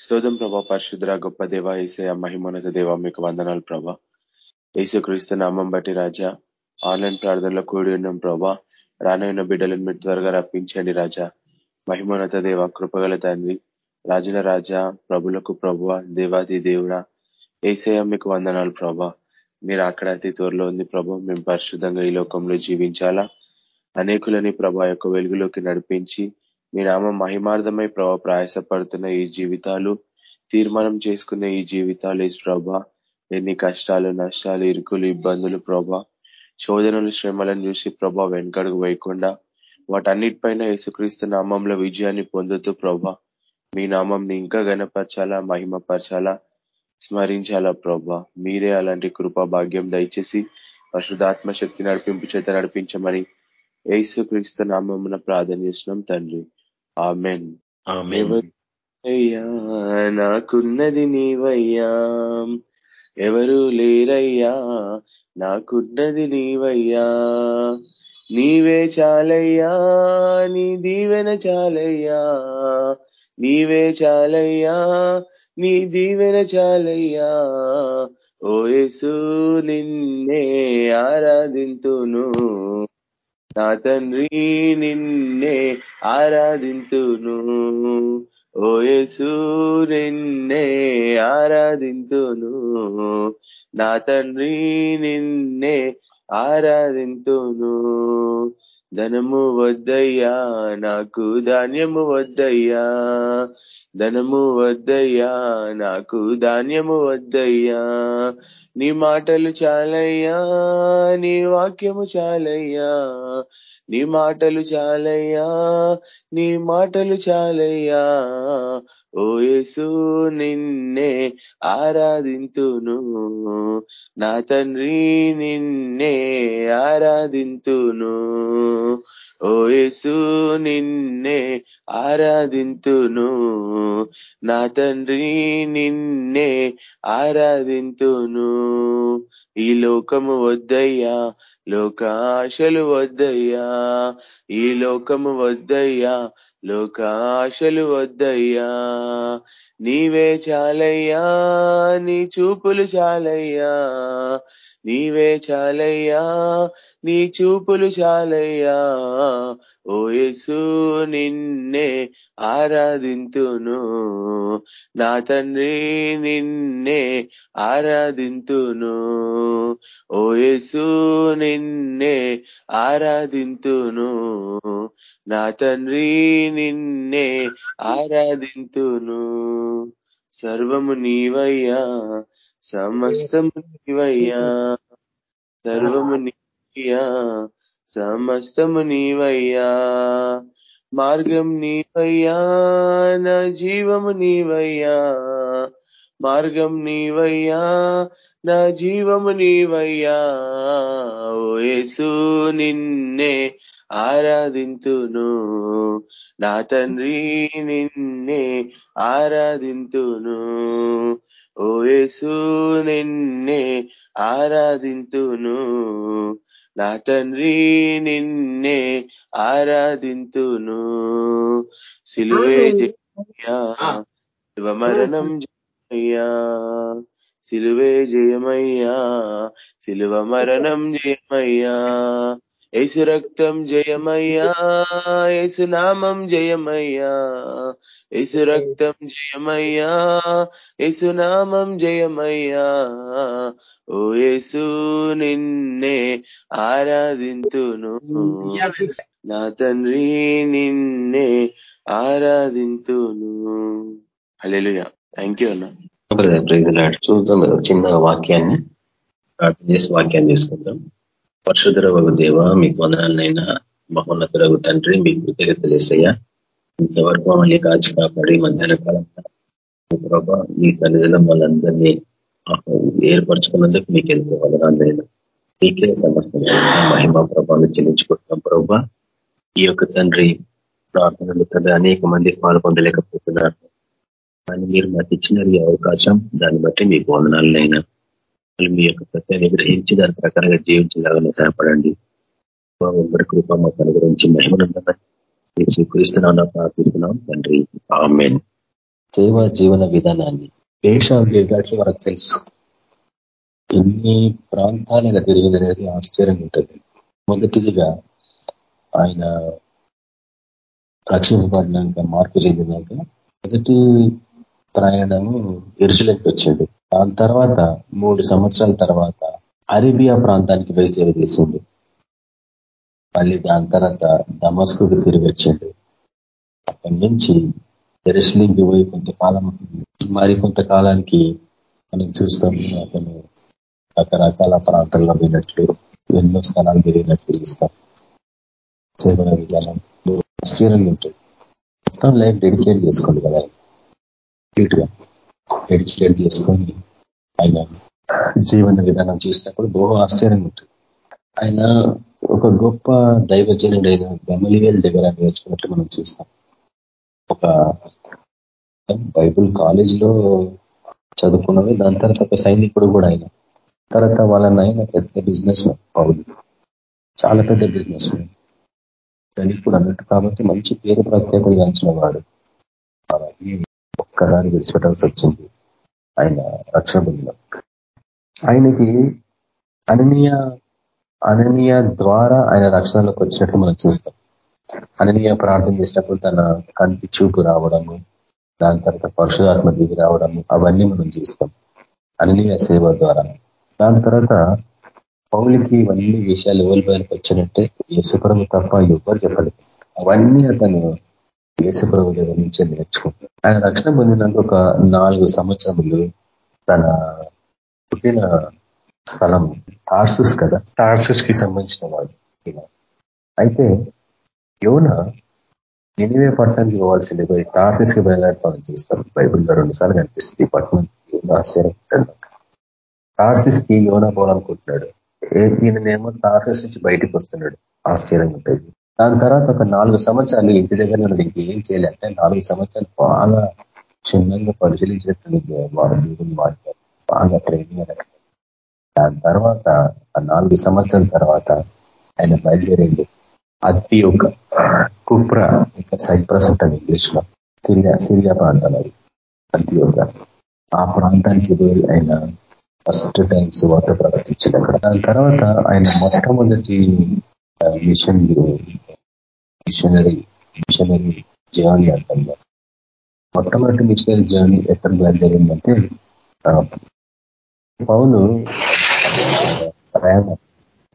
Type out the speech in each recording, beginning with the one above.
స్తోత్రం ప్రభా పరిశుద్ర గొప్ప దేవ ఏసయ మహిమోన్నత దేవ మీకు వందనాలు ప్రభా. యేసుక్రీస్తు నామం బట్టి రాజా ఆన్లైన్ ప్రార్థనలో కూడి ఉన్నాం ప్రభా. రానైన బిడ్డలను మీరు త్వరగా రప్పించండి రాజా. మహిమోన్నత దేవ కృపగల తండ్రి రాజుల రాజా ప్రభులకు ప్రభువ దేవాది దేవుడా. ఏసయ మీకు వందనాలు ప్రభా. మీరు అక్కడ అతి త్వరలో ఉంది ప్రభు. మేము పరిశుద్ధంగా ఈ లోకంలో జీవించాలా? అనేకులని ప్రభా యొక్క వెలుగులోకి నడిపించి మీ నామ మహిమార్థమై ప్రభా ప్రయాసపడుతున్న ఈ జీవితాలు తీర్మానం చేసుకున్న ఈ జీవితాలు ఈ ప్రభా. ఎన్ని కష్టాలు నష్టాలు ఇరుకులు ఇబ్బందులు ప్రభా. శోధనలు శ్రమలను చూసి ప్రభా వెనకడుగు వేయకుండా వాటన్నిటిపైన యేసుక్రీస్తు నామంలో విజయాన్ని పొందుతూ ప్రభా మీ నామంని ఇంకా గనపరచాలా మహిమపరచాలా స్మరించాలా ప్రభా. మీరే అలాంటి కృపా భాగ్యం దయచేసి పరిశుధాత్మ శక్తి నడిపింపు చేత నడిపించమని యేసుక్రీస్తు నామమున ప్రార్థన చేసినాం తండ్రి. ఆమెన్. అయ్యా నాకున్నది నీవయ్యా. ఎవరు లేరయ్యా? నాకున్నది నీవయ్యా. నీవే చాలయ్యా. నీ దీవెన చాలయ్యా. నీవే చాలయ్యా. నీ దీవెన చాలయ్యా. ఓ యేసు నిన్నే ఆరాధింతును. నా తండ్రి నిన్నే ఆరాధింతును. ఓయసు నిన్నే ఆరాధింతును. నా తండ్రి నిన్నే ఆరాధింతును. ధనము వద్దయ్యా నాకు ధాన్యము వద్దయ్యా. ధనము వద్దయ్యా నాకు ధాన్యము వద్దయ్యా. నీ మాటలు చాలయ్యా నీ వాక్యము చాలయ్యా. నీ మాటలు చాలయ్యా నీ మాటలు చాలయ్యా. ఓ యేసు నిన్నే ఆరాధింతును. నా తండ్రి నిన్నే ఆరాధింతును. ఓ యేసు నిన్నే ఆరాధింతును. నా తండ్రి నిన్నే ఆరాధింతును. ఈ లోకము వద్దయ్యా లోకాశలు వద్దయ్యా. ఈ లోకము వద్దయ్యా లోకాశలు వద్దయ్యా. నీవే చాలయ్యా నీ చూపులు చాలయ్యా. నీవే చాలయ్యా నీ చూపులు చాలయ్యా. ఓ యేసు నిన్నే ఆరాధింతును. నా తండ్రి నిన్నే ఆరాధింతును. ఓ యేసు నిన్నే ఆరాధింతును. నా తండ్రి నిన్నే ఆరాధింతును. సర్వము నీవయ్యా సమస్తము నీవయ్యా సర్వము నీవయ్యా సమస్తము నీవయ్యా మార్గం నీవయ్యా నా జీవము నీవయ్యా మార్గం నీవయ్యా నా జీవము నీవయ్యా ఓ నిన్నే ఆరాధింతును నా తండ్రి నిన్నే ఆరాధింతును. ఓ యేసు నిన్నే ఆరాధింతును. నా తండ్రి నిన్నే ఆరాధింతును. సిలువే జయమయ్యా మరణం జయమయ్యా సిలువే జయమయ్యా సిలువ మరణం జయమయ్యా. యేసు రక్తం జయమయ్యా ఏసు నామం జయమయ్యా ఏసు రక్తం జయమయ్యా ఏసు నామం జయమయ్యా. ఓ యేసు నిన్నే ఆరాధింతును నా తండ్రి నిన్నే ఆరాధింతును. హల్లెలూయా. థ్యాంక్ యూ అన్నా చూద్దాం చిన్న వాక్యాన్ని ప్రార్థన చేసి వాక్యాన్ని తీసుకుందాం. పరశుధరవగు దేవ మీకు వందనాలనైనా మహోన్నతులకు తండ్రి మీకు కృతజ్ఞతలేసయ్యా. ఇంతవరకు మమ్మల్ని కాచి కాపాడి మధ్యాహ్న కాలం ప్రభా మీ సన్నిధిలో వాళ్ళందరినీ ఏర్పరచుకున్నందుకు మీకు ఎంతో వదనాలైనా మీకే సమస్త మహిమ ప్రభావం చెల్లించుకుంటున్నాం ప్రభా. ఈ యొక్క తండ్రి ప్రార్థనలు తండ్రి అనేక మంది పాల్పొందలేకపోతున్నారు కానీ మీరు మాకు ఇచ్చిన ఈ అవకాశం దాన్ని బట్టి మీకు వందనాలైనా మీ యొక్క సత్యాన్ని గ్రహించి దాని ప్రకారంగా జీవించలాగానే సహాయపడండి. ఎవరి కృప మాకు అనుగురించి మహిమనందమని స్వీకరిస్తున్నాను ప్రార్థిస్తున్నాం. తండ్రి ఆమెన్. సేవా జీవన విధానాన్ని దేశాలు తిరగాల్సి మనకు తెలుసు. ఎన్ని ప్రాంతాలుగా తిరిగిందనేది ఆశ్చర్యంగా ఉంటుంది. మొదటిదిగా ఆయన రక్షింపబడినాక మార్పు చెందినాక మొదటి ప్రయాణము ఎరుసలకి వచ్చింది. దాని తర్వాత మూడు సంవత్సరాల తర్వాత అరేబియా ప్రాంతానికి పోయి సేవ చేసిండు మళ్ళీ దాని తర్వాత దమస్కుకి తిరిగి వచ్చిండు. అక్కడి నుంచి ఎరస్లింగ్కి పోయి కొంతకాలం మరి కొంతకాలానికి మనం చూస్తాం అతను రకరకాల ప్రాంతాల్లో పోయినట్లు ఎన్నో స్థలాలు తిరిగినట్లు చూస్తాం. సేవల విధానం ఆశ్చర్యంగా ఉంటుంది మొత్తం లైఫ్ డెడికేట్ చేసుకోండి కదా. నీట్గా. డెడికేట్ చేసుకొని ఆయన జీవన విధానం చూసినప్పుడు బహు ఆశ్చర్యంగా ఉంటుంది. ఆయన ఒక గొప్ప దైవజనుడైన గమలివేల్ దగ్గర నేర్చుకున్నట్లు మనం చూస్తాం. ఒక బైబుల్ కాలేజీలో చదువుకున్నవి దాని తర్వాత ఒక సైనికుడు కూడా ఆయన. తర్వాత వాళ్ళ నాయన పెద్ద బిజినెస్ మ్యాన్ పౌరులు చాలా పెద్ద బిజినెస్ మ్యాన్. సైనికుడు అన్నట్టు కాబట్టి మంచి పేరు ప్రత్యేకత గాంచిన వాడు. ఒక్కసారి విడిచిపెట్టాల్సి వచ్చింది ఆయన రక్షణ బృందం. ఆయనకి అననీయ అననీయ ద్వారా ఆయన రక్షణలోకి వచ్చినట్లు మనం చూస్తాం. అననీయ ప్రార్థన చేసినప్పుడు తన కంటి చూపు రావడము దాని తర్వాత పరశురాత్మ దిగి రావడము అవన్నీ మనం చూస్తాం. అననీయ సేవ ద్వారా. దాని తర్వాత పౌలికి ఇవన్నీ విషయాలు ఎవరి బయటకు వచ్చినట్టే యేసుప్రభు తప్ప ఎవరు చెప్పలేదు. అవన్నీ అతను యేసుప్రభు దగ్గర నుంచే నేర్చుకుంటాం ఆయన రక్షణ పొందినాక ఒక నాలుగు సంవత్సరములు తన పుట్టిన స్థలం టార్సుస్ కదా? టార్సుస్కి సంబంధించిన వాడు అయితే యోన ఎనివే పట్టణానికి పోవాల్సింది పోయి టార్సిస్కి బయలుదేరపాలని చూస్తాం బైబుల్లో రెండుసార్లు కనిపిస్తుంది ఈ పట్టణం. ఆశ్చర్యం. టార్సిస్కి యోన పోవాలనుకుంటున్నాడు. ఈయననేమో టార్సిస్ నుంచి బయటకు వస్తున్నాడు. ఆశ్చర్యంగా ఉంటుంది. దాని తర్వాత ఒక నాలుగు సంవత్సరాలు ఇంటి దగ్గర నుండి ఏం చేయాలంటే నాలుగు సంవత్సరాలు బాగా క్షుణ్ణంగా పరిశీలించినట్టు వాడు దేవుని మాట్లాడు బాగా ట్రైనింగ్ దాని తర్వాత ఆ నాలుగు సంవత్సరాల తర్వాత ఆయన బయలుదేరింది ఒక కుప్ర ఇంకా సైప్రస్ ఉంటుంది ఇంగ్లీష్లో సిరియా సిరియా ప్రాంతం అది. ఒక ఆ ప్రాంతానికి పోయి ఆయన ఫస్ట్ టైం సువార్త ప్రకటించింది అక్కడ. దాని తర్వాత ఆయన మొట్టమొదటి మిషన్ మిషనరీ మిషనరీ జర్నీ అంటాం మొట్టమొదటి మిషనరీ జర్నీ ఎక్కడ జరిగిందంటే పౌలు ప్రయాణం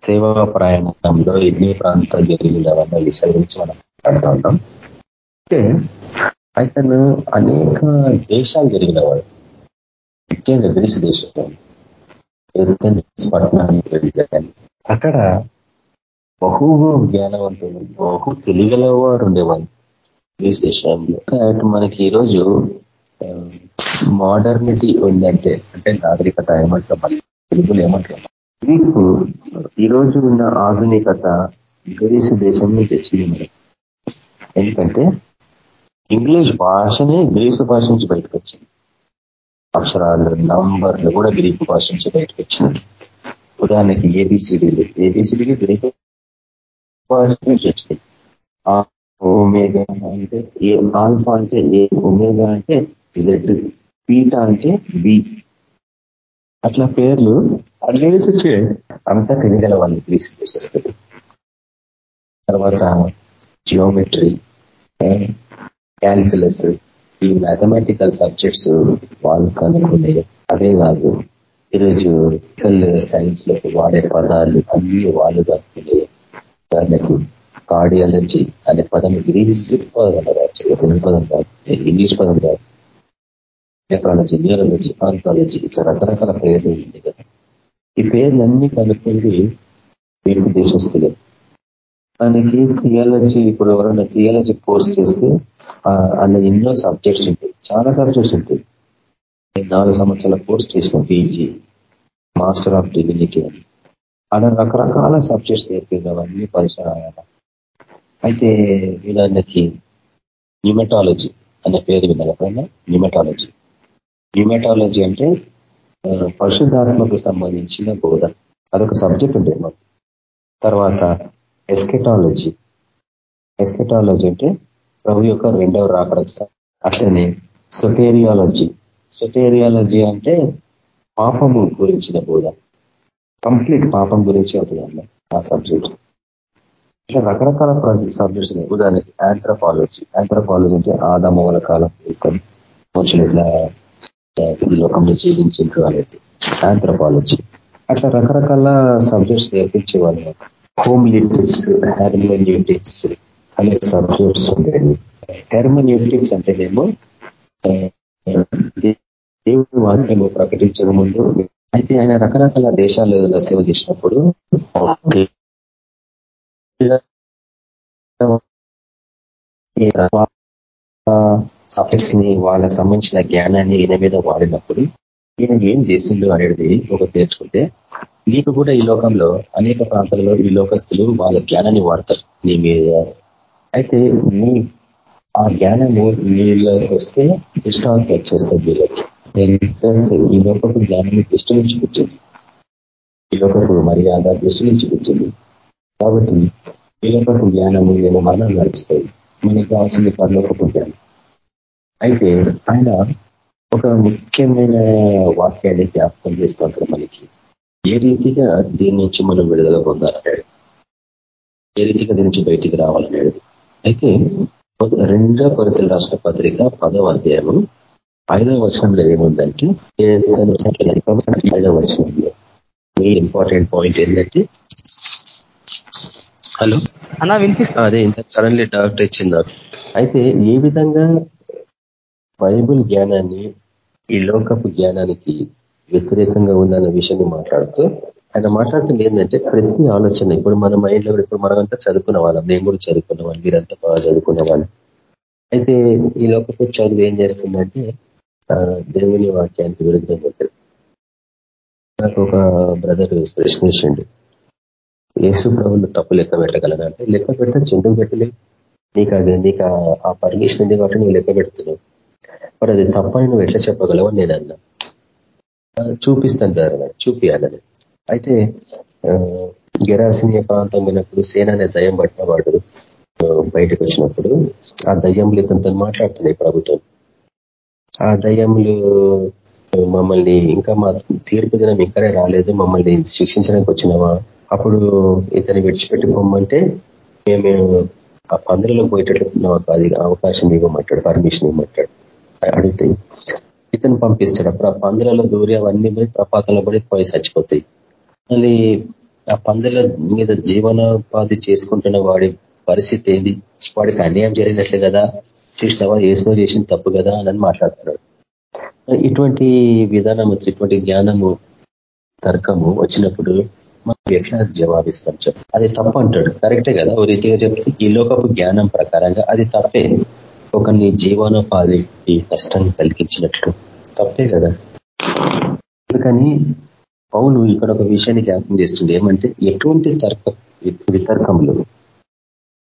సేవా ప్రయాణంలో ఎన్ని ప్రాంతాలు జరిగినవన్న విషయాల గురించి మనం మాట్లాడుతూ ఉంటాం అంటే అతను అనేక దేశాలు జరిగినవాడు. ముఖ్యంగా గ్రీసు దేశంలో అక్కడ బహు జ్ఞానవంతులు బహు తెలియగలవారు ఉండేవాళ్ళు గ్రీస్ దేశంలో మనకి ఈరోజు మోడర్నిటీ ఉందంటే అంటే నాగరికత ఏమంటాం తెలుగులు ఏమంటాం మీకు ఈరోజు ఉన్న ఆధునికత గ్రీసు దేశం నుంచి వచ్చింది మనకి ఎందుకంటే ఇంగ్లీష్ భాషనే గ్రీసు భాష నుంచి బయటకు వచ్చింది. అక్షరాలు నంబర్లు కూడా గ్రీకు భాష నుంచి బయటకు వచ్చినాయి. ఉదాహరణకి ఏబిసిడీలు ఏబిసిడీలు గ్రీకు ఒమేగా అంటే ఏ ఆల్ఫా అంటే ఏ ఒమేగా అంటే జెడ్ పీటా అంటే బి. అట్లా పేర్లు అన్ని వచ్చే అంతా తెలియగల వాళ్ళు గ్రీస్ చేసేస్తారు తర్వాత జియోమెట్రీ క్యాల్కులస్ ఈ మ్యాథమెటికల్ సబ్జెక్ట్స్ వాళ్ళు కనుక్కునే అవే కాదు. ఈరోజు సైన్స్లో వాడే పదాలు అన్ని వాళ్ళు కనుక్కునే దానికి కార్డియాలజీ అనే పదం గ్రీస్ పదం కాదు పదం కాదు. ఇంగ్లీష్ పదం కాదు. నెఫ్రాలజీ న్యూరాలజీ ఆంకాలజీ ఇట్లా రకరకాల పేర్లు ఉంది కదా. ఈ పేర్లన్నీ కనుక్కుంది తెలుగు దేశస్తులే మనకి థియాలజీ ఇప్పుడు ఎవరైనా థియాలజీ కోర్స్ చేస్తే అందులో ఎన్నో సబ్జెక్ట్స్ ఉంటాయి. చాలా సబ్జెక్ట్స్ ఉంటాయి. నేను నాలుగు సంవత్సరాల కోర్స్ చేసిన పీజీ మాస్టర్ ఆఫ్ డివినిటీ అని. అలా రకరకాల సబ్జెక్ట్స్ నేర్పింది అవన్నీ పరిసరాయాల అయితే ఉదాహరణకి న్యూమెటాలజీ అనే పేరు విన్నాను న్యూమెటాలజీ న్యూమెటాలజీ అంటే పరిశుద్ధాత్మకు సంబంధించిన బోధ. అదొక సబ్జెక్ట్ ఉంటుంది మాకు. తర్వాత ఎస్కెటాలజీ ఎస్కెటాలజీ అంటే ప్రభు యొక్క రెండవ రాకడ అట్లనే సొటేరియాలజీ సొటేరియాలజీ అంటే పాపము గురించిన బోధ. కంప్లీట్ పాపం గురించి అవుతుంది ఆ సబ్జెక్ట్. ఇట్లా రకరకాల సబ్జెక్ట్స్ ఉన్నాయి. ఉదాహరణకి ఆంథ్రపాలజీ ఆంథ్రపాలజీ అంటే ఆదామూల కాలం వచ్చిన ఎట్లా ఈ లోకంలో జీవించారు అనేది. ఆంథ్రపాలజీ అట్లా రకరకాల సబ్జెక్ట్స్ నేర్పించే వాళ్ళు హోమ్లిటిక్స్ హెర్మన్యూటిక్స్ అనే సబ్జెక్ట్స్ ఉండేవి. హెర్మన్యూటిక్స్ అంటేనేమో దేవుడి వాక్యము ప్రకటించక ముందు అయితే ఆయన రకరకాల దేశాల్లో సేవ చేసినప్పుడు సబ్జెక్ట్స్ని వాళ్ళకి సంబంధించిన జ్ఞానాన్ని ఈయన మీద వాడినప్పుడు ఈయన ఏం చేసిండు అనేది ఒక నేర్చుకుంటే నీకు కూడా ఈ లోకంలో అనేక ప్రాంతాలలో ఈ లోకస్తులు వాళ్ళ జ్ఞానాన్ని వాడతారు నీ మీద. అయితే నీ ఆ జ్ఞానము నీళ్ళ వస్తే ఇష్టానికి వచ్చేస్తుంది వీళ్ళకి. ఎందుకంటే ఈ లోకపు జ్ఞానాన్ని దృష్టి నుంచి పుట్టింది ఈ లోకపు మర్యాద దృష్టి నుంచి పుట్టింది కాబట్టి ఈ లోకపు జ్ఞానము ఏమో మరణం నడుస్తాయి. మనకి కావాల్సింది పరలోకపు జ్ఞానం. అయితే ఆయన ఒక ముఖ్యమైన వాక్యాన్ని జ్ఞాపకం చేస్తుంటారు మనకి. ఏ రీతిగా దీని నుంచి మనం విడుదల పొందాలన్నాడు? ఏ రీతిగా దీని నుంచి బయటికి రావాలన్నాడు? అయితే రెండో కొరతల రాష్ట్ర పత్రిక పదవ అధ్యాయము ఐదవ వచనంలో ఏముందంటే ఐదవ వచనంలో. మెయిన్ ఇంపార్టెంట్ పాయింట్ ఏంటంటే హలో? అన్నా వినిపిస్తా? అదే ఇంత సడన్లీ డాక్టర్ ఇచ్చింది అయితే ఏ విధంగా బైబుల్ జ్ఞానాన్ని ఈ లోకపు జ్ఞానానికి వ్యతిరేకంగా ఉందన్న విషయాన్ని మాట్లాడుతూ ఆయన మాట్లాడుతుంది ఏంటంటే ప్రతి ఆలోచన ఇప్పుడు మన మైండ్లో ఇప్పుడు మనమంతా చదువుకున్న వాళ్ళం నేను కూడా చదువుకున్న వాళ్ళు మీరంతా బాగా చదువుకున్న వాళ్ళు. అయితే ఈ లోకపు చదువు ఏం చేస్తుందంటే దేవుని వాక్యానికి విరుద్ధం ఉంటుంది నాకు ఒక బ్రదర్ ప్రశ్నించండి. యేసు ప్రభులు తప్పు లెక్క పెట్టగలరా అంటే లెక్క పెట్టడం చెందుకు పెట్టలే. నీకు అది నీకు ఆ పర్మిషన్ ఉంది కాబట్టి నువ్వు లెక్క పెడుతున్నావు. మరి అది తప్పని నువ్వు ఎట్లా చెప్పగలవు నేను అన్నా. చూపిస్తాను బ్రదర్ చూపియాలని అయితే గెరాసినియ ప్రాంతం పోయినప్పుడు సేన అనే దయ్యం పట్టిన వాడు బయటకు వచ్చినప్పుడు ఆ దయ్యములు ఇతనితో మాట్లాడుతున్నాయి ప్రభుత్వం. ఆ దయ్యములు మమ్మల్ని ఇంకా మా తీర్పు దినం ఇక్కడే రాలేదు మమ్మల్ని శిక్షించడానికి వచ్చినావా? అప్పుడు ఇతను విడిచిపెట్టి పొమ్మంటే మేము ఆ పందులలో పోయేటట్లు అది అవకాశం ఇవ్వమంటాడు పర్మిషన్ ఇవ్వమంటాడు. అడుగుతాయి ఇతను పంపిస్తాడు. అప్పుడు ఆ పందులలో దూరి అవన్నీ పోయి ప్రపాతంలో పడి పోయి చచ్చిపోతాయి. మళ్ళీ ఆ పందుల మీద జీవనోపాధి చేసుకుంటున్న వాడి పరిస్థితి ఏంది? వాడికి అన్యాయం జరిగినట్లే కదా? చేసినావా? ఏసులో చేసిన తప్పు కదా అని మాట్లాడుతున్నాడు. ఇటువంటి విధానము ఇటువంటి జ్ఞానము తర్కము వచ్చినప్పుడు మనం ఎట్లా జవాబిస్తాం చెప్పు. అది తప్పు అంటాడు. కరెక్టే కదా? ఓ రీతిగా చెప్తే ఈ లోకపు జ్ఞానం ప్రకారంగా అది తప్పే. ఒకరిని జీవనోపాధికి కష్టం కలిగించినట్లు తప్పే కదా? అందుకని పౌలు ఇక్కడ ఒక విషయాన్ని జ్ఞాపకం చేస్తుంది ఏమంటే ఎటువంటి తర్క వితర్కములు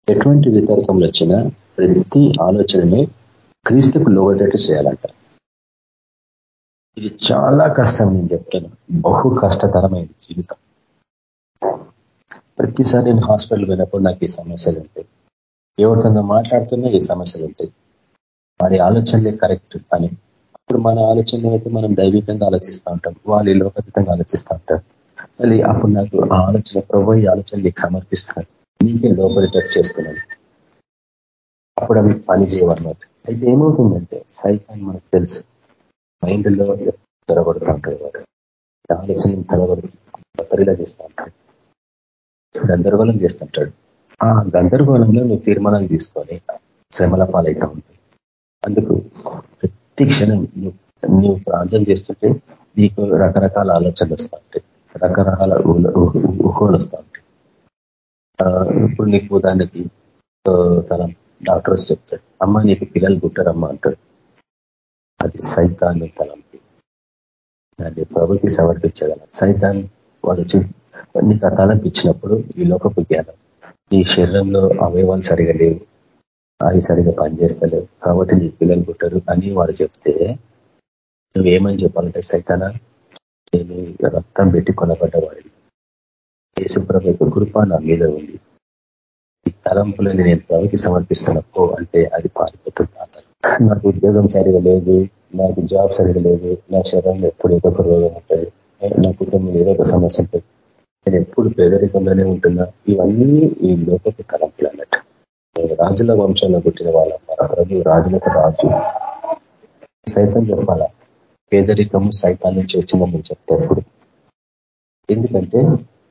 ఎటువంటి వితర్కములు వచ్చినా ప్రతి ఆలోచనని క్రీస్తుకు లోబడేట్లు చేయాలంట. ఇది చాలా కష్టం నేను చెప్తాను. బహు కష్టతరమైన జీవితం. ప్రతిసారి నేను హాస్పిటల్ పోయినప్పుడు నాకు ఈ సమస్యలు ఉంటాయి. ఎవరితో మాట్లాడుతున్నా ఈ సమస్యలు ఉంటాయి. వారి ఆలోచనలే కరెక్ట్ అని. అప్పుడు మన ఆలోచనలు అయితే మనం దైవికంగా ఆలోచిస్తూ ఉంటాం వాళ్ళు లోకతీతంగా ఆలోచిస్తూ ఉంటారు. మళ్ళీ అప్పుడు నాకు ఆ ఆలోచన ప్రభు ఈ ఆలోచన నీకు సమర్పిస్తున్నాను నీకే లోపలిటప్ చేస్తున్నాను. అప్పుడు అవి పని చేయవన్నమాట అయితే ఏమవుతుందంటే సైతాన్ మనకు తెలుసు. మైండ్లో తొరగొడుతూ ఉంటాడు వాడు. ఆలోచన తెరబడుతూ బతరిలా చేస్తూ ఉంటాడు. గందరగోళం చేస్తుంటాడు ఆ గందరగోళంలో నువ్వు తీర్మానాలు తీసుకొని శ్రమల పాలైతా ఉంటాయి అందుకు ప్రతి క్షణం నువ్వు ప్రార్థన చేస్తుంటే నీకు రకరకాల ఆలోచనలు వస్తూ ఉంటాయి. రకరకాల ఊహలు వస్తూ ఉంటాయి. ఇప్పుడు నీకు దానికి ఉదాహరణకి డాక్టర్స్ చెప్తాడు అమ్మ నీకు పిల్లలు పుట్టారమ్మా అంటాడు. అది సైతాన్ని తలంపి. దాన్ని ప్రభుకి సమర్పించగల. సైతాన్ వాడు నీకు ఆ తలంపు ఇచ్చినప్పుడు ఈ లోకపు జ్ఞానం నీ శరీరంలో అవయవాలు సరిగా లేవు అవి సరిగా పనిచేస్తలేవు. కాబట్టి నీ పిల్లలు పుట్టరు అని వాడు చెప్తే నువ్వేమని చెప్పాలంటే సైతానా నేను రక్తం పెట్టి కొనబడ్డవాడిని యేసుప్రభు యొక్క కృప నా మీద ఉంది. తలంపులని నేను ప్రభుకి సమర్పిస్తున్న పో అంటే అది పారిపోతుంది నాకు ఉద్యోగం సరిగా లేదు నాకు జాబ్ సరిగా లేదు నా శరీరంలో ఎప్పుడు ఏదో ఒక రోగం ఉంటుంది నా కుటుంబం ఏదో ఒక సమస్య ఉంటుంది. నేను ఎప్పుడు పేదరికంలోనే ఉంటున్నా. ఇవన్నీ ఈ లోకపు తలంపులు అన్నట్టు. రాజుల వంశంలో పుట్టిన వాళ్ళ. ప్రభు రాజులకు రాజు. సైతం చెప్పాలా? పేదరికము సైతాన్ని నుంచి వచ్చిందని ఎప్పుడు? ఎందుకంటే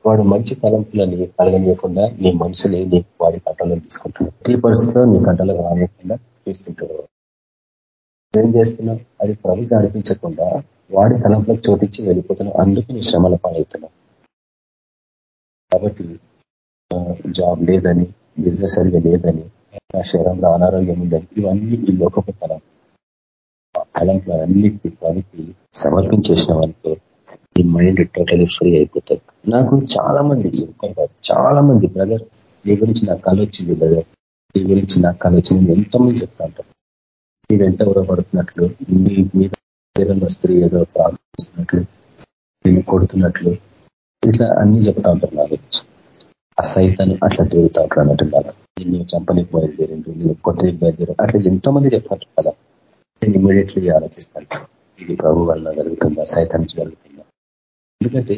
వాడు మంచి తలంపులని కలగనివ్వకుండా నీ మనసుని నీ వాడి కట్టలో తీసుకుంటాడు ఈ పరిస్థితిలో నీ కట్టలో రానివ్వకుండా చూస్తుంటాడు. ఏం చేస్తున్నావు? అది ప్రభుకి అనిపించకుండా వాడి తలంపులకు చోటించి వెళ్ళిపోతున్నావు అందుకు నీ శ్రమల పాలవుతున్నావు. కాబట్టి జాబ్ లేదని బిజినెస్ సరిగా లేదని నా శరీరంలో అనారోగ్యం ఉందని ఇవన్నీ ఈ లోకపు తలం తలంపులు ప్రభుకి సమర్పించేసిన వాళ్ళతో ఈ మైండ్ టోటలీ ఫ్రీ అయిపోతుంది. నాకు చాలా మంది చాలా మంది బ్రదర్ నీ గురించి నాకు కళ వచ్చింది బ్రదర్ నీ గురించి నాకు కళ వచ్చింది ఎంతమంది చెప్తా ఉంటారు. నీ వెంట పడుతున్నట్లు నీ మీద స్త్రీ ఏదో ప్రార్థిస్తున్నట్లు నేను కొడుతున్నట్లు ఇట్లా అన్ని చెప్తా ఉంటారు నా గురించి. ఆ సైతాన్ని అట్లా తిరుగుతా ఉంటారు అన్నట్టు బాగా నేను చంపనికి బయలుదేరిండు నేను కొట్టనికి బయలుదేరు అట్లా ఎంతో మంది చెప్తారు కదా. నేను ఇమీడియట్లీ ఆలోచిస్తాను. ఇది ప్రభు వల్ల జరుగుతుందా? సైతానికి జరుగుతుంది? ఎందుకంటే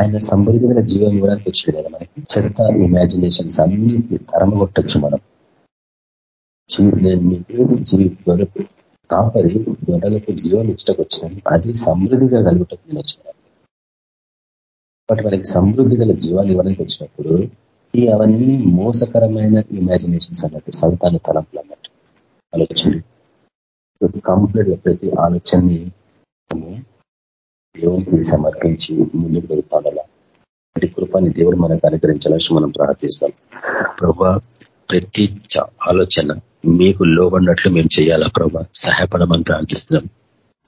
ఆయన సమృద్ధమైన జీవం ఇవ్వడానికి వచ్చింది కదా మనకి. చెత్త ఇమాజినేషన్స్ అన్ని తరమ కొట్టచ్చు మనం జీవి గొడవకు కాపరి గొడవలకు జీవం ఇచ్చటకు వచ్చినాను అది సమృద్ధిగా కలుగుటకు నేను వచ్చినాను బట్ వాళ్ళకి సమృద్ధి గల జీవాలు ఇవ్వడానికి వచ్చినప్పుడు ఈ అవన్నీ మోసకరమైన ఇమాజినేషన్స్ అన్నట్టు సంతాన తలంపులు అన్నట్టు. ఆలోచన కంప్లీట్ ప్రతి ఆలోచనని దేవునికి సమర్పించి ముందుకు వెళ్తాడలా అటు కృపాన్ని దేవుడు మనకు అనుగ్రహించాలని మనం ప్రార్థిస్తాం. ప్రభా ప్రతి ఆలోచన మీకు లోబడినట్లు మేము చేయాలా ప్రభా? సహాయపడమని ప్రార్థిస్తున్నాం.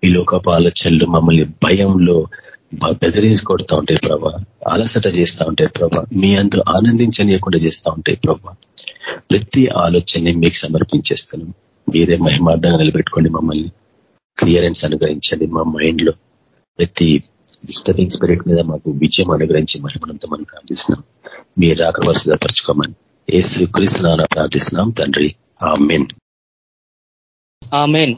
ఈ లోకపు ఆలోచనలు మమ్మల్ని భయంలో బెదిరించి కొడుతూ ఉంటాయి ప్రభా. అలసట చేస్తూ ఉంటాయి ప్రభా. మీ అందు ఆనందించనీయకుండా చేస్తూ ఉంటాయి ప్రభా. ప్రతి ఆలోచనని మీకు సమర్పించేస్తున్నాం. మీరే మహిమార్థంగా నిలబెట్టుకోండి మమ్మల్ని. క్లియరెన్స్ అనుగ్రహించండి మా మైండ్లో. ప్రతి డిస్టర్బింగ్ స్పిరిట్ మీద మాకు విజయం అనుగ్రహించి మహిమనంతా మనం ప్రార్థిస్తున్నాం. మీరు రాక వరుసగా పరచుకోమని ఏసు క్రీస్తున్నా ప్రార్థిస్తున్నాం తండ్రి. ఆ మెయిన్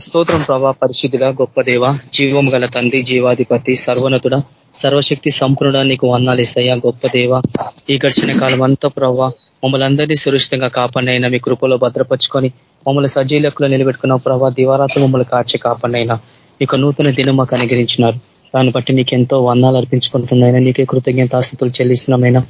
స్తోత్రం ప్రభా పరిశుద్ధుల గొప్ప దేవ జీవం గల తండ్రి జీవాధిపతి సర్వనతుడ సర్వశక్తి సంపూర్ణ నీకు వందాలు ఇస్తాయా గొప్ప దేవ. ఈ గడిచిన కాలం అంతా ప్రభావ మమ్మల్ని అందరినీ సురక్షితంగా కాపాడినైనా మీ కృపలో భద్రపరుచుకొని మమ్మల్ని సజీలకులో నిలబెట్టుకున్న ప్రభావ దివారాత్రి మమ్మల్ని కాచి కాపాడినైనా. ఇక నూతన దినం మాకు అనుగ్రహించినారు. దాన్ని బట్టి నీకు ఎంతో వందాలు అర్పించుకుంటున్నాయినా. నీకే కృతజ్ఞతాస్థితులు చెల్లిస్తున్నామైనా.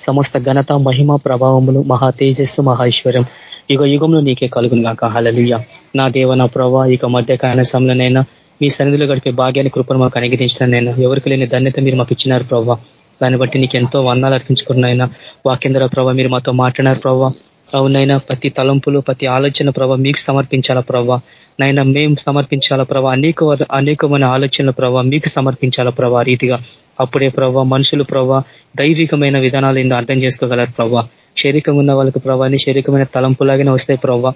సమస్త ఘనత మహిమ ప్రభావములు మహా తేజస్సు మహేశ్వరం యుగ యుగంలో నీకే కలుగును కాక హలలుయ్య నా దేవ నా ప్రభా ఇక మధ్య సమయంలోనైనా మీ సన్నిధిలో గడిపే భాగ్యాన్ని కృపను మాకు అనుగ్రహించినైనా ఎవరికి లేని ధన్యత మీరు మాకు ఇచ్చినారు ప్రభావ దాన్ని బట్టి నీకు ఎంతో వందాలు అర్పించుకున్నాయినా వాకేంద్ర ప్రభావ మీరు మాతో మాట్లాడారు ప్రభావ అవునైనా ప్రతి తలంపులు ప్రతి ఆలోచన ప్రభావ మీకు సమర్పించాలా ప్రభావ నైనా మేము సమర్పించాలా ప్రభావ అనేక అనేకమైన ఆలోచనల ప్రభావ మీకు సమర్పించాలా ప్రభా రీతిగా? అప్పుడే ప్రభావ మనుషులు ప్రభావ దైవికమైన విధానాలు ఏందో అర్థం చేసుకోగలరు ప్రభావ శరీరం ఉన్న వాళ్ళకి ప్రభాని శరీరమైన తలంపులాగానే వస్తాయి ప్రభావ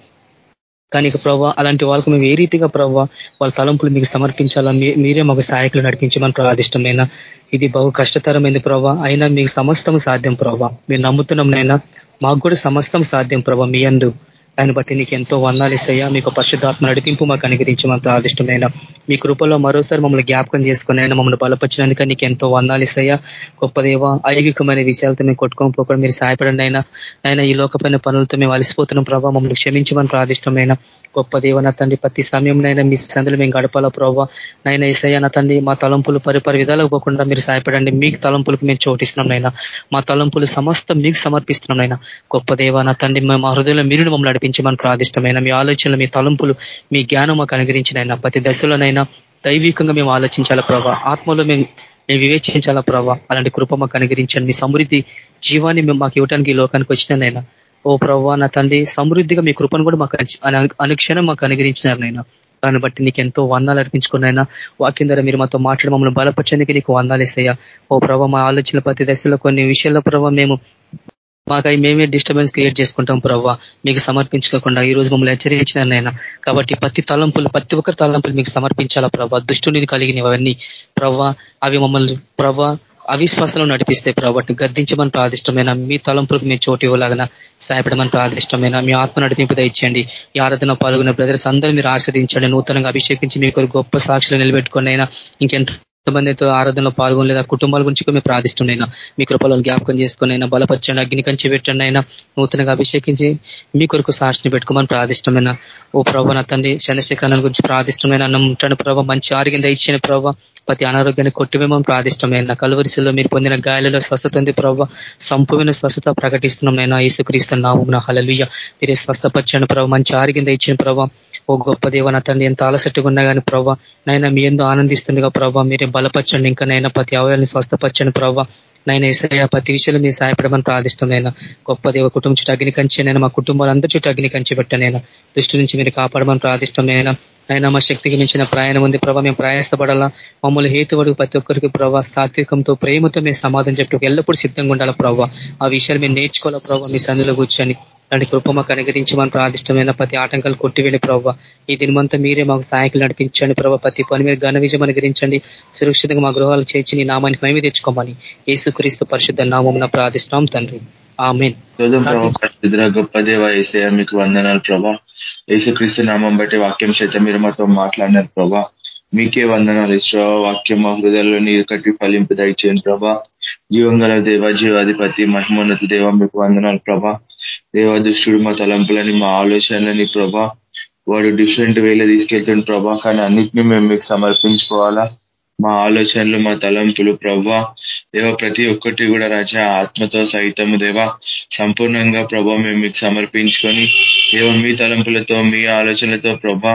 కానీ ప్రభావ అలాంటి వాళ్ళకు మేము ఏ రీతిగా ప్రభావ వాళ్ళ తలంపులు మీకు సమర్పించాలా? మీరే మాకు సహాయకులు నడిపించమని ప్రాదిష్టమైన ఇది బహు కష్టతరమైంది ప్రభావ అయినా మీకు సమస్తం సాధ్యం ప్రభావ మీరు నమ్ముతున్నాం నైనా. మాకు కూడా సమస్తం సాధ్యం ప్రభావ మీ అందు దాన్ని బట్టి నీకు ఎంతో వందాలు ఇస్తాయా? మీకు పరిశుద్ధాత్మ నడిపింపు మాకు అనుగ్రహించమని ప్రాదిష్టమైన మీ కృపలో మరోసారి మమ్మల్ని జ్ఞాపకం చేసుకుని అయినా మమ్మల్ని బలపరిచినందుక నీకు ఎంతో వందాలు ఇస్తాయా? గొప్పదేవ ఐగికమైన విషయాలతో మేము కొట్టుకోకపోకుండా మీరు సహాయపడండి అయినా ఆయన ఈ లోకమైన పనులతో మేము అలసిపోతున్నాం ప్రభావ మమ్మల్ని క్షమించమని ప్రాదిష్టమైన గొప్ప దేవ నా తండ్రి ప్రతి సమయంలోనైనా మీ సందులు మేము గడపాలా ప్రభావ నైనా ఈసయ్య నా తండ్రి మా తలంపులు పరిపరి విధాలకు పోకుండా మీరు సహాయపడండి. మీకు తలంపులకు మేము చోటిస్తున్నాం నైనా మా తలంపులు సమస్తం మీకు సమర్పిస్తున్నాం నైనా గొప్ప దేవ నా తండ్రి మా హృదయంలో మీరు మమ్మల్ని నడిపించమని ప్రాదిష్టమైన మీ ఆలోచనలు మీ తలంపులు మీ జ్ఞానం మాకు అనుగ్రహించినైనా ప్రతి దశలోనైనా దైవికంగా మేము ఆలోచించాలా ప్రభావ ఆత్మలో మేము మేము వివేచించాలా ప్రభావ అలాంటి కృప మాకు అనుగ్రహించండి. మీ సమృద్ధి జీవాన్ని మేము మాకు ఇవ్వడానికి లోకానికి వచ్చినైనా ఓ ప్రభా నా తండ్రి సమృద్ధిగా మీ కృపను కూడా మాకు అనుక్షణం మాకు అనుగ్రహించినారు నైనా దాన్ని బట్టి నీకు ఎంతో వందాలు అర్పించుకున్నాయినా. వాక్యం ద్వారా మీరు మాతో మాట్లాడి మమ్మల్ని బలపరచడానికి నీకు వందాలు ఇస్తాయా? ఓ ప్రభావ మా ఆలోచన ప్రతి దశలో కొన్ని విషయాల్లో ప్రభావ మేము మాకై మేమే డిస్టర్బెన్స్ క్రియేట్ చేసుకుంటాం ప్రవ్వా. మీకు సమర్పించుకోకుండా ఈ రోజు మమ్మల్ని హెచ్చరించినారనైనా కాబట్టి ప్రతి తలంపులు ప్రతి ఒక్కరి తలంపులు మీకు సమర్పించాలా ప్రభావ దుష్టుని కలిగినవన్నీ ప్రవ్వా అవి మమ్మల్ని ప్రవ్వా అవిశ్వాసంలో నడిపిస్తే ప్రభావం గద్దించమని ప్రాదిష్టమైన మీ తలంపులకు మీ చోటు ఇవ్వలాగిన సహాయపడమని ప్రాదిష్టమైన మీ ఆత్మ నడిపింపు దయచేయండి. ఈ ఆరాధన పాల్గొన్న బ్రదర్స్ అందరూ మీరు ఆస్వాదించండి నూతనంగా అభిషేకించి మీకు గొప్ప సాక్షులు నిలబెట్టుకుని అయినా ఇంకెంత మందితో ఆరాధనలో ఆ కుటుంబాల గురించి మేము ప్రార్థిస్తున్నాయినా మీ కృపలను జ్ఞాపకం చేసుకుని అయినా బలపరచండి అగ్ని కంచి పెట్టండి అయినా నూతనగా అభిషేకించి మీ కొరకు సాక్షిని పెట్టుకోమని ప్రార్థిష్టమైన ఓ ప్రభా నా తండ్రి చంద్రశేఖరణ గురించి ప్రార్థిష్టమైన నమ్ముంటాను ప్రభావ మంచి ఆరోగ్యం దయచిన ప్రభావ ప్రతి అనారోగ్యాన్ని కొట్టివేమని ప్రార్థిష్టమైన కలువరిశలో మీరు పొందిన గాయాలలో స్వస్థత ఉంది ప్రభావ సంపూర్ణ స్వస్థత ప్రకటిస్తున్నాం నేను. ఈసుక్రీస్తు నామం హలలుయ్య మీరే స్వస్థపరిచాను ప్రభావ మంచి ఆరోగ్యం దయచిన ప్రభావ ఓ గొప్ప దేవ నా తండ్రి ఎంత అలసట్టుగా ఉన్నా కానీ ప్రభావ నైనా మీ ఎందు ఆనందిస్తుండగా ప్రభావ మీరే బలపరచండి. ఇంకా నైనా ప్రతి అవయాన్ని స్వస్థపరచండి ప్రభావ నైనా ఇసయ ప్రతి విషయంలో మీరు సహాయపడమని ప్రార్థిష్టమైన గొప్ప దేవ కుటుంబం చుట్టూ అగ్ని కంచి నేను. మా కుటుంబాలందరి చుట్టూ అగ్ని కంచి పెట్టనైనా దృష్టి నుంచి మీరు కాపాడమని ప్రార్థిష్టమైన ఆయన మా శక్తికి మించిన ప్రయాణం ఉంది. ప్రభావ మేము ప్రయాసపడాలా. మమ్మల్ని హేతువడు ప్రతి ఒక్కరికి ప్రభావ సాత్వికంతో ప్రేమతో మేము సమాధానం చెప్పి ఎల్లప్పుడూ సిద్ధంగా ఉండాలా ప్రభావ ఆ విషయాలు మేము నేర్చుకోవాలా ప్రభావ మీ సందులో కూర్చొని. అలాంటి కృప మాకు అనుగరించమని ప్రార్థిష్టమైన ప్రతి ఆటంకాలు కొట్టివేని ప్రభావ ఈ దినమంతా మీరే మాకు సహాయకులు నడిపించండి ప్రభావ ప్రతి పని మీద ఘన విజయం అనుగ్రహించండి. సురక్షితంగా మా గృహాలు చేర్చి నీ నామానికి మేమే తెచ్చుకోమని. క్రీస్తు పరిశుద్ధ నామం ప్రార్థిస్తున్నాం తండ్రి. ఆమెన్. గొప్ప దేవ ఏసయ మీకు వందనాలు ప్రభా. యేసుక్రీస్తు నామం బట్టి వాక్యం చేత మీరు మాతో మాట్లాడినారు ప్రభా. మీకే వందనాలు ఇష్టా వాక్యం మా హృదయాల్లో నీరు కట్టి ఫలింపు దయచేయండి ప్రభా. జీవంగల దేవ జీవాధిపతి మహిమోన్నత దేవ మీకు వందనాలు ప్రభా. దేవా దుష్టుడు మా తలంపులని మా ఆలోచనలని ప్రభా. వాడు డిఫరెంట్ వేలో తీసుకెళ్తుంది ప్రభా కానీ అన్నిటినీ మేము మీకు సమర్పించుకోవాలా? మా ఆలోచనలు మా తలంపులు ప్రభా దేవ ప్రతి ఒక్కటి కూడా రాజా ఆత్మతో సహితము దేవ. సంపూర్ణంగా ప్రభా మేము మీకు సమర్పించుకొని దేవ మీ తలంపులతో మీ ఆలోచనలతో ప్రభా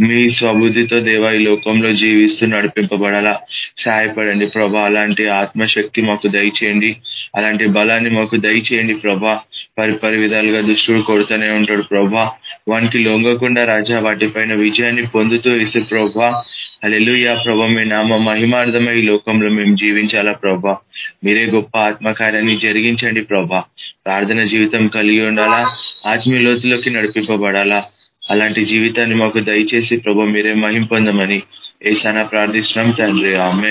మీ స్వబుద్ధితో దేవ ఈ లోకంలో జీవిస్తూ నడిపింపబడాలా. సహాయపడండి ప్రభా అలాంటి ఆత్మశక్తి మాకు దయచేయండి. అలాంటి బలాన్ని మాకు దయచేయండి ప్రభా పరిపరి విధాలుగా దుష్టుడు కొడుతూనే ఉంటాడు ప్రభా వానికి లొంగకుండా రాజా వాటిపైన విజయాన్ని పొందుతూ ఇసు ప్రభా అలెలుయా ప్రభా మీ నామ మహిమార్థమై ఈ లోకంలో మేము జీవించాలా ప్రభా? మీరే గొప్ప ఆత్మకార్యాన్ని జరిగించండి ప్రభా. ప్రార్థన జీవితం కలిగి ఉండాలా ఆత్మీయ లోతులోకి నడిపింపబడాలా? అలాంటి జీవితాన్ని మాకు దయచేసి ప్రభా మీరే మహింపొందమని ఏసానా ప్రార్థిస్తున్నాం తండ్రి. ఆమె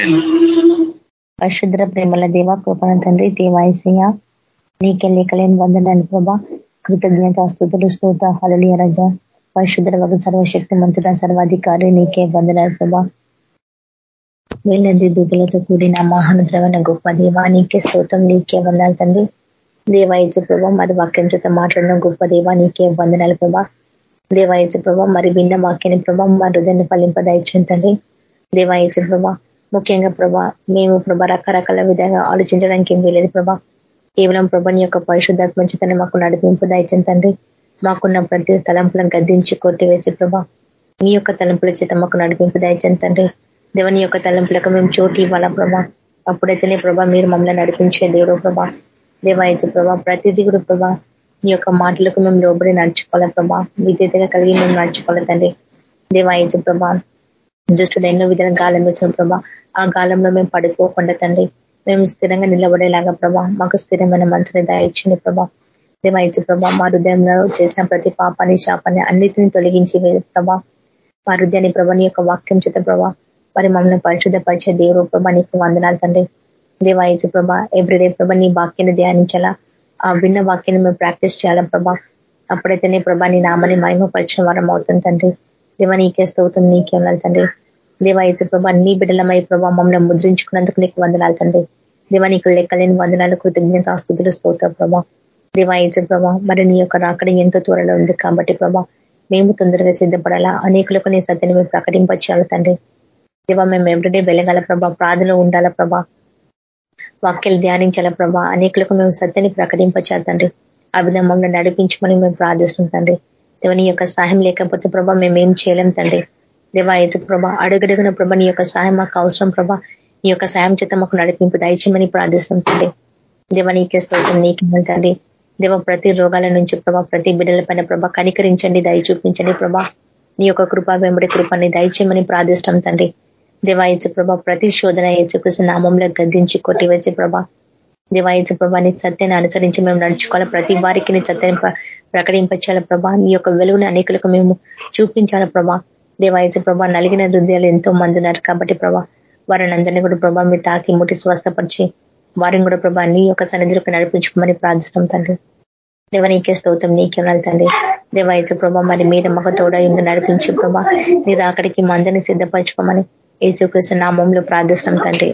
అశుద్ర ప్రేమల దేవ కృపణ తండ్రి దేవాయసయ్య నీకే లేకలేని వందనాన్ని ప్రభా. కృతజ్ఞత స్థుతులు స్తోత హలలియ రజ. పరిశుద్ర వగు సర్వశక్తి మంతుడ సర్వాధికారి నీకే వందనాలు ప్రభా. వేలంది దూతులతో కూడిన మహానుద్రమైన గొప్ప దేవా నీకే స్తోత్రం. నీకే వందాలు తండ్రి. దేవాయచ ప్రభా మరి వాక్యం చేత మాట్లాడిన గొప్ప దేవా నీకే వందనాలు ప్రభా. దేవాయచ ప్రభా మరి విన్న వాక్యాన్ని ప్రభా మా హృదయాన్ని ఫలింపదాయించండి తండ్రి. దేవాయచ ప్రభా ముఖ్యంగా ప్రభా మేము ప్రభా రకరకాల విధంగా ఆలోచించడానికి ఏం వీలేదు ప్రభా. కేవలం ప్రభాని యొక్క పరిశుద్ధాత్మ మంచితనం మాకు నడిపింపు దాయించండి తండ్రి. మాకున్న ప్రతి తలంపులను గద్దించి కొట్టివేసే ప్రభా మీ యొక్క తలంపుల చేత మాకు నడిపింపు దాయించండి తండ్రి. దేవని యొక్క తలంపులకు మేము చోటు ఇవ్వాలా ప్రభా? అప్పుడైతేనే ప్రభా మీరు మమ్మల్ని నడిపించే దేవుడు ప్రభా. దేవాయచు ప్రభా ప్రతిదీ కూడా ప్రభా నీ యొక్క మాటలకు మేము లోబడి నడుచుకోవాలా ప్రభా? విధేతగా కలిగి మేము నడుచుకోవాలి తండ్రి. దేవాయచు ప్రభా దుష్టుడు ఎన్నో విధంగా గాలం వచ్చిన ప్రభా ఆ గాలంలో మేము పడిపోకుండా తండ్రి. మేము స్థిరంగా నిలబడేలాగా ప్రభా మాకు స్థిరమైన మనసుని దయచింది ప్రభా. దేవాయచు ప్రభా మా హృదయంలో చేసిన ప్రతి పాపాన్ని శాపాన్ని అన్నిటిని తొలగించి ప్రభా. మా హృదయాన్ని ప్రభా నీ యొక్క వాక్యం చేత ప్రభా మరి మమ్మల్ని పరిశుద్ధపరిచే దేవు ప్రభా నీకు వందనాలు తండ్రి. దేవాయచు ప్రభా ఎవ్రీడే ప్రభా నీ వాక్యాన్ని ధ్యానించాలా ఆ విన్న వాక్యాన్ని మేము ప్రాక్టీస్ చేయాలా ప్రభా. అప్పుడైతేనే ప్రభా నీ నామని మహిమపరిచిన వారం అవుతుంది తండ్రి. దేవ నీకే స్తవుతుంది నీకే ఉండాలి తండ్రి. దేవాయచు ప్రభా నీ బిడ్డలమై ప్రభా మమ్మల్ని ముద్రించుకున్నందుకు నీకు వందనాలు తండ్రి. దేవా నీకు లెక్కలేని వందనాలు కృతజ్ఞత ఆస్తుతులు స్తోత్ర ప్రభా. దేవాయచు ప్రభా మరి నీ యొక్క రాకడ ఎంతో త్వరలో ఉంది కాబట్టి ప్రభా మేము తొందరగా సిద్ధపడాలా అనేకులకు నీ సత్యని మేము ప్రకటింపచేయాలి తండ్రి. దేవా మేము ఎవ్రీడే వెలగాల ప్రభా ప్రార్థనలో ఉండాల ప్రభా. వాక్యలు ధ్యానించాల ప్రభా. అనేకులకు మేము సత్యని ప్రకటింపచేద్దండి ఆ విధంగా నడిపించమని మేము ప్రార్థిస్తున్నాం తండ్రి. దేవ నీ యొక్క సహాయం లేకపోతే ప్రభా మేము ఏం చేయలేం తండ్రి. దేవా ఎదు ప్రభా అడుగడుగున ప్రభా నీ యొక్క సహాయం మాకు అవసరం ప్రభా. నీ యొక్క సాయం చేత మాకు నడిపింపు దయచేయమని ప్రార్థిస్తున్నాం తండ్రి. దేవ నీకే స్తోత్రం నీకే తండ్రి. దేవ ప్రతి రోగాల నుంచి ప్రభా ప్రతి బిడ్డల పైన ప్రభా కనికరించండి దయ చూపించండి ప్రభా. నీ యొక్క కృప వెంబడి కృపాన్ని దయచేయమని ప్రార్థిస్తాం తండ్రి. దేవాయచు ప్రభా ప్రతి శోధన ఏచుకృష్ణ నామంలో గద్దించి కొట్టివేచే ప్రభా. దేవాయచు ప్రభా నీ సత్యాన్ని అనుసరించి మేము నడుచుకోవాలి. ప్రతి వారికి నీ సత్యాన్ని ప్రకటించాల ప్రభా. నీ యొక్క వెలుగుని అనేకులకు మేము చూపించాల ప్రభా. దేవాయచు ప్రభా నలిగిన హృదయాలు ఎంతో మంది ఉన్నారు కాబట్టి ప్రభా. వారిని అందరినీ కూడా ప్రభా మీ తాకి ముట్టి స్వస్థపరిచి వారిని కూడా ప్రభా నీ యొక్క సన్నిధిలోకి నడిపించుకోమని ప్రార్థిస్తాం తండ్రి. దేవ నీకే స్తోత్రం నీకే వెళ్తండి దేవాయచు ప్రభా మరి మీరు మగ తోడ ఇందు నడిపించు ప్రభా మీరు అక్కడికి మందని సిద్ధపరచుకోమని ఏసుకృష్ణ నామంలో ప్రార్థిస్తాం తండ్రి.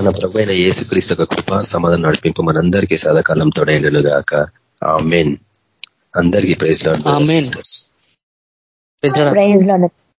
మన ప్రభు అయిన ఏసుక్రీస్తు కృప సమాధానం నడిపింపు మనందరికీ సదాకాలం తోడైండును గాక. ఆ మెయిన్ అందరికీ ప్రైజ్లో ప్రైజ్ ప్రైజ్లో